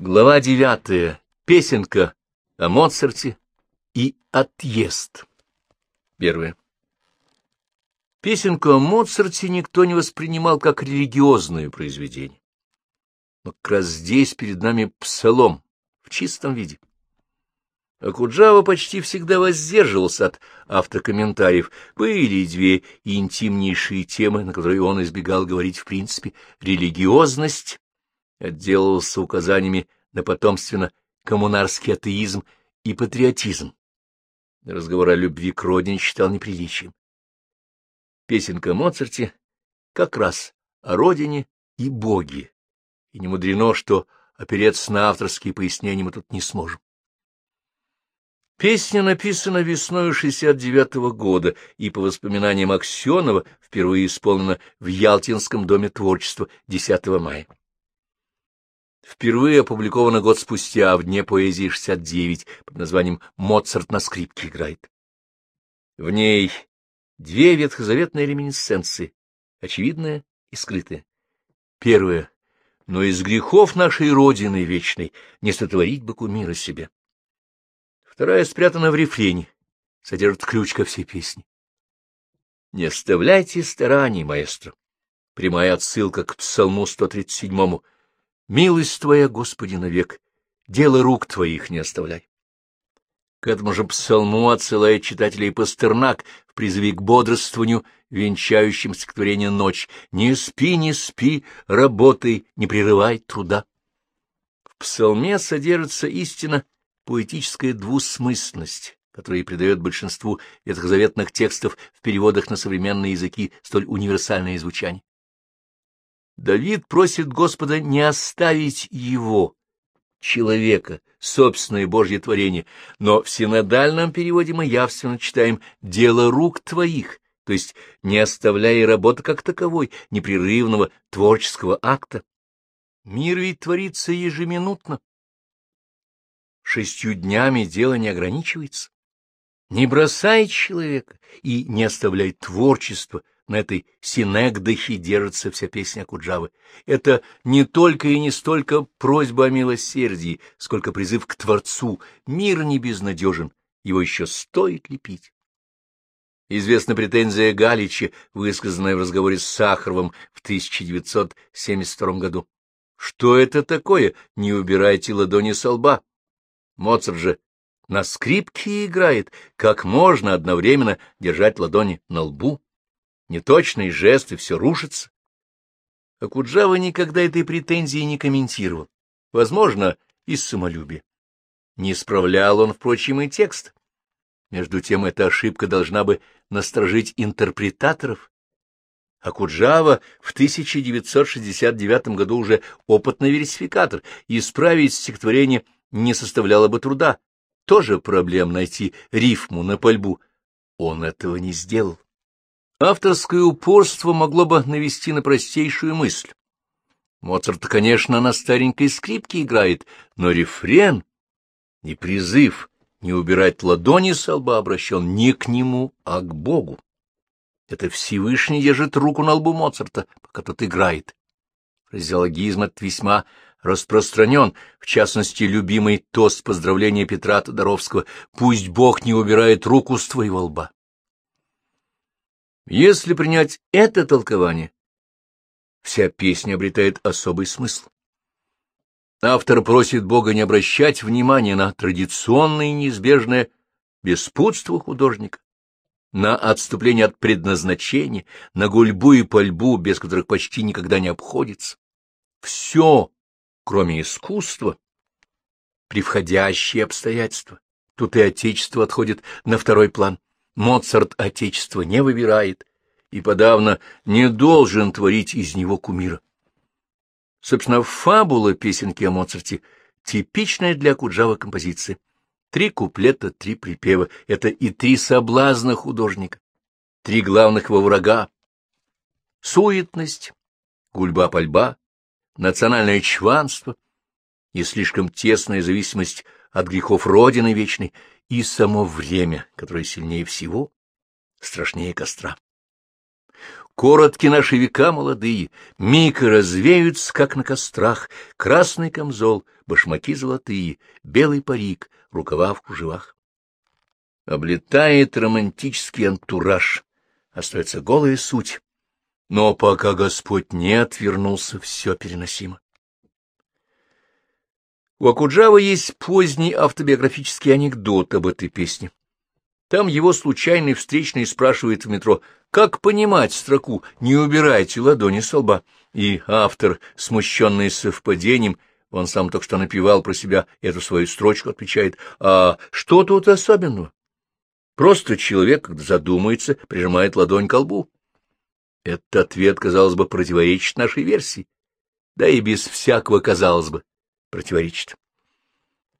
Глава девятая. Песенка о Моцарте и отъезд. Первое. Песенку о Моцарте никто не воспринимал как религиозное произведение. Но как раз здесь перед нами псалом в чистом виде. Акуджава почти всегда воздерживался от автокомментариев. Были две интимнейшие темы, на которые он избегал говорить в принципе. Религиозность отделался указаниями на потомственно-коммунарский атеизм и патриотизм. Разговор о любви к родине считал неприличием. Песенка Моцарте как раз о родине и Боге, и не мудрено, что опереться на авторские пояснения мы тут не сможем. Песня написана весной 69-го года и, по воспоминаниям Аксенова, впервые исполнена в Ялтинском доме творчества 10 мая. Впервые опубликована год спустя в Дне поэзии 69 под названием «Моцарт на скрипке играет». В ней две ветхозаветные реминисценции, очевидная и скрытая. Первая — но из грехов нашей Родины вечной не сотворить бы кумира себе. Вторая спрятана в рефрене, содержит ключ ко всей песни. Не оставляйте стараний, маэстро. Прямая отсылка к псалму 137-му. Милость Твоя, Господи, навек, дело рук Твоих не оставляй. К этому же псалму отсылает читателей Пастернак в призыве к бодрствованию, венчающим стихотворение «Ночь». «Не спи, не спи, работай, не прерывай труда». В псалме содержится истина поэтическая двусмысленность, которая придает большинству ветхозаветных текстов в переводах на современные языки столь универсальное звучание. Давид просит Господа не оставить его, человека, собственное Божье творение, но в синодальном переводе мы явственно читаем «дело рук твоих», то есть не оставляя работы как таковой, непрерывного творческого акта. Мир ведь творится ежеминутно, шестью днями дело не ограничивается. Не бросай человека и не оставляй творчество, на этой синегдахе держится вся песня Куджавы. Это не только и не столько просьба о милосердии, сколько призыв к Творцу. Мир не безнадежен, его еще стоит лепить. Известна претензия Галича, высказанная в разговоре с Сахаровым в 1972 году. Что это такое? Не убирайте ладони со лба. Моцарт же на скрипке играет, как можно одновременно держать ладони на лбу. Неточные жесты, все рушится. А Куджава никогда этой претензии не комментировал. Возможно, из самолюбия. Не исправлял он, впрочем, и текст. Между тем, эта ошибка должна бы насторожить интерпретаторов. А Куджава в 1969 году уже опытный версификатор, и исправить стихотворение — не составляло бы труда. Тоже проблем найти рифму на пальбу. Он этого не сделал. Авторское упорство могло бы навести на простейшую мысль. Моцарт, конечно, на старенькой скрипке играет, но рефрен, не призыв, не убирать ладони с лба обращен не к нему, а к Богу. Это Всевышний держит руку на лбу Моцарта, пока тот играет. Фразеологизм этот весьма распространен, в частности, любимый тост поздравления Петра Тодоровского «Пусть Бог не убирает руку с твоего лба». Если принять это толкование, вся песня обретает особый смысл. Автор просит Бога не обращать внимания на традиционное и неизбежное беспутство художника, на отступление от предназначения, на гульбу и пальбу, без которых почти никогда не обходится. Все кроме искусства, превходящие обстоятельства. Тут и отечество отходит на второй план. Моцарт отечество не выбирает и подавно не должен творить из него кумира. Собственно, фабула песенки о Моцарте типичная для Куджава композиции. Три куплета, три припева — это и три соблазна художника, три главных его врага. Суетность, гульба-пальба, национальное чванство и слишком тесная зависимость от грехов Родины Вечной и само время, которое сильнее всего, страшнее костра. Коротки наши века молодые, миг развеются, как на кострах, красный камзол, башмаки золотые, белый парик, рукава в кружевах. Облетает романтический антураж, остается голая суть. Но пока Господь не отвернулся, все переносимо. У Акуджава есть поздний автобиографический анекдот об этой песне. Там его случайный встречный спрашивает в метро, как понимать строку «Не убирайте ладони со лба», и автор, смущенный совпадением, он сам только что напевал про себя эту свою строчку, отвечает, «А что тут особенного?» Просто человек, когда задумается, прижимает ладонь к лбу. Этот ответ, казалось бы, противоречит нашей версии, да и без всякого, казалось бы, противоречит.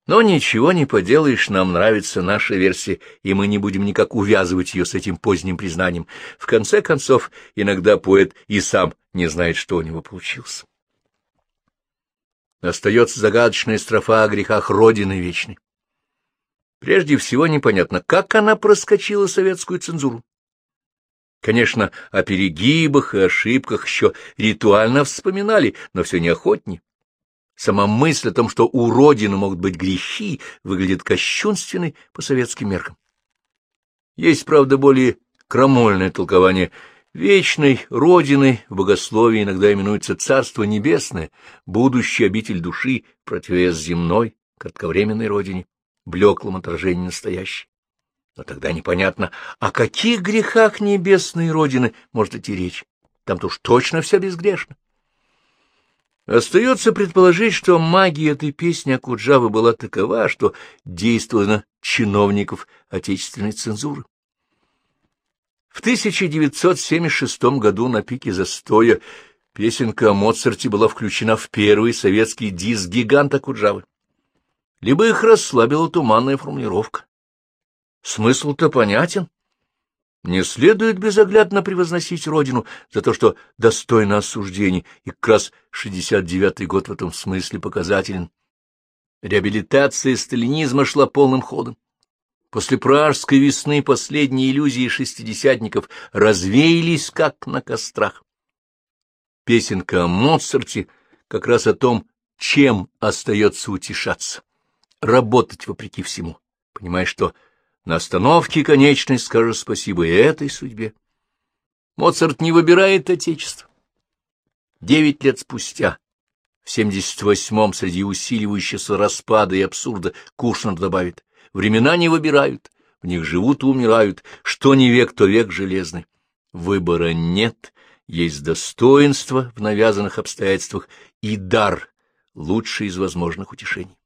Но ничего не поделаешь, нам нравится наша версия, и мы не будем никак увязывать ее с этим поздним признанием. В конце концов, иногда поэт и сам не знает, что у него получилось. Остается загадочная строфа о грехах Родины Вечной. Прежде всего непонятно, как она проскочила советскую цензуру. Конечно, о перегибах и ошибках еще ритуально вспоминали, но все неохотнее. Сама мысль о том, что у Родины могут быть грехи, выглядит кощунственной по советским меркам. Есть, правда, более крамольное толкование. Вечной Родиной в богословии иногда именуется Царство Небесное, будущий обитель души, противовес земной, кратковременной Родине, блеклом отражении настоящей. Но тогда непонятно, о каких грехах небесной Родины может идти речь. Там-то уж точно все безгрешно. Остается предположить, что магия этой песни Акуджавы была такова, что действовала на чиновников отечественной цензуры. В 1976 году на пике застоя песенка о Моцарте была включена в первый советский диск гиганта Куджавы. Либо их расслабила туманная формулировка. Смысл-то понятен. Не следует безоглядно превозносить Родину за то, что достойно осуждений, и как раз 69-й год в этом смысле показателен. Реабилитация сталинизма шла полным ходом. После пражской весны последние иллюзии шестидесятников развеялись, как на кострах. Песенка о Моцарте как раз о том, чем остается утешаться, работать вопреки всему, понимая, что на остановке конечной скажешь спасибо и этой судьбе. Моцарт не выбирает отечество. Девять лет спустя, в 78-м, среди усиливающегося распада и абсурда, Кушнер добавит, времена не выбирают, в них живут и умирают, что не век, то век железный. Выбора нет, есть достоинство в навязанных обстоятельствах и дар, лучший из возможных утешений.